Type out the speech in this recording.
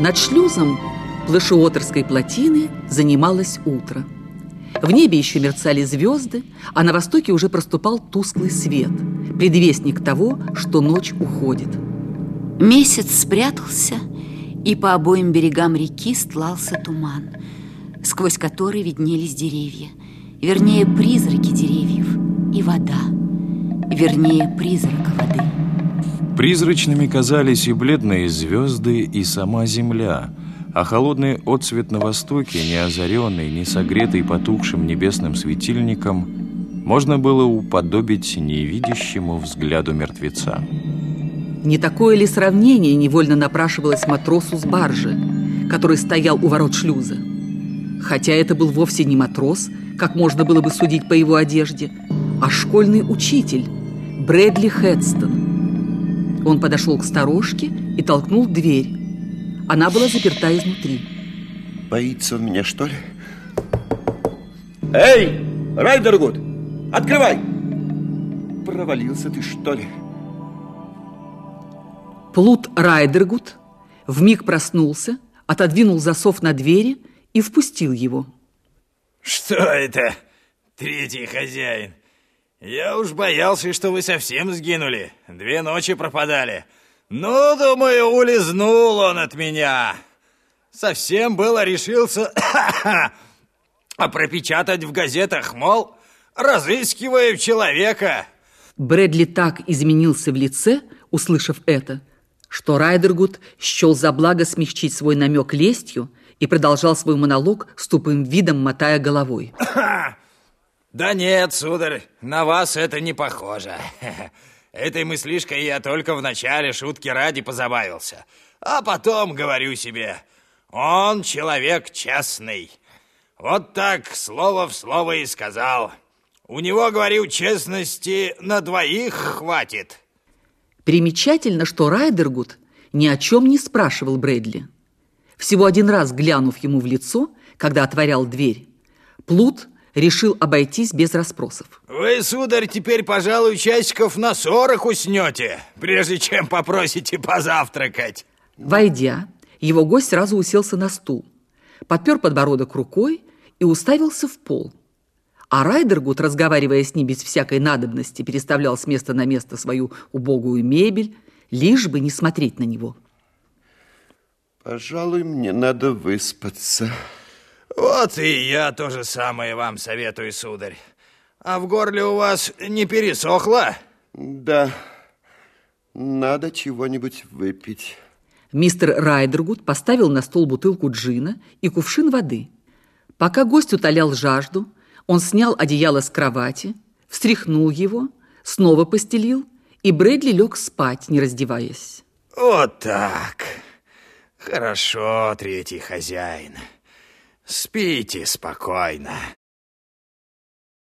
Над шлюзом Плашеотерской плотины занималось утро. В небе еще мерцали звезды, а на востоке уже проступал тусклый свет, предвестник того, что ночь уходит. Месяц спрятался, и по обоим берегам реки стлался туман, сквозь который виднелись деревья, вернее, призраки деревьев и вода, вернее, призрака воды. Призрачными казались и бледные звезды, и сама земля, а холодный отцвет на востоке, не озаренный, не согретый потухшим небесным светильником, можно было уподобить невидящему взгляду мертвеца. Не такое ли сравнение невольно напрашивалось матросу с баржи, который стоял у ворот шлюза? Хотя это был вовсе не матрос, как можно было бы судить по его одежде, а школьный учитель Брэдли Хедстон – он подошел к сторожке и толкнул дверь. Она была заперта изнутри. Боится он меня, что ли? Эй, Райдергуд, открывай! Провалился ты, что ли? Плут Райдергуд вмиг проснулся, отодвинул засов на двери и впустил его. Что это, третий хозяин? Я уж боялся, что вы совсем сгинули. Две ночи пропадали. Ну, думаю, улизнул он от меня. Совсем было решился а пропечатать в газетах, мол, разыскиваю человека. Брэдли так изменился в лице, услышав это, что Райдергуд счел за благо смягчить свой намек лестью и продолжал свой монолог с тупым видом, мотая головой. Да нет, сударь, на вас это не похоже. Этой мыслишкой я только в начале шутки ради позабавился. А потом говорю себе, он человек честный. Вот так слово в слово и сказал. У него, говорю, честности на двоих хватит. Примечательно, что Райдергуд ни о чем не спрашивал Брэдли. Всего один раз глянув ему в лицо, когда отворял дверь, Плут решил обойтись без расспросов. Вы, сударь, теперь, пожалуй, часиков на сорок уснете, прежде чем попросите позавтракать. Войдя, его гость сразу уселся на стул, подпер подбородок рукой и уставился в пол. А Райдергуд, разговаривая с ним без всякой надобности, переставлял с места на место свою убогую мебель, лишь бы не смотреть на него. Пожалуй, мне надо выспаться. Вот и я то же самое вам советую, сударь. А в горле у вас не пересохло? Да, надо чего-нибудь выпить. Мистер Райдергуд поставил на стол бутылку джина и кувшин воды. Пока гость утолял жажду, он снял одеяло с кровати, встряхнул его, снова постелил, и Брэдли лег спать, не раздеваясь. Вот так. Хорошо, третий хозяин. Спите спокойно.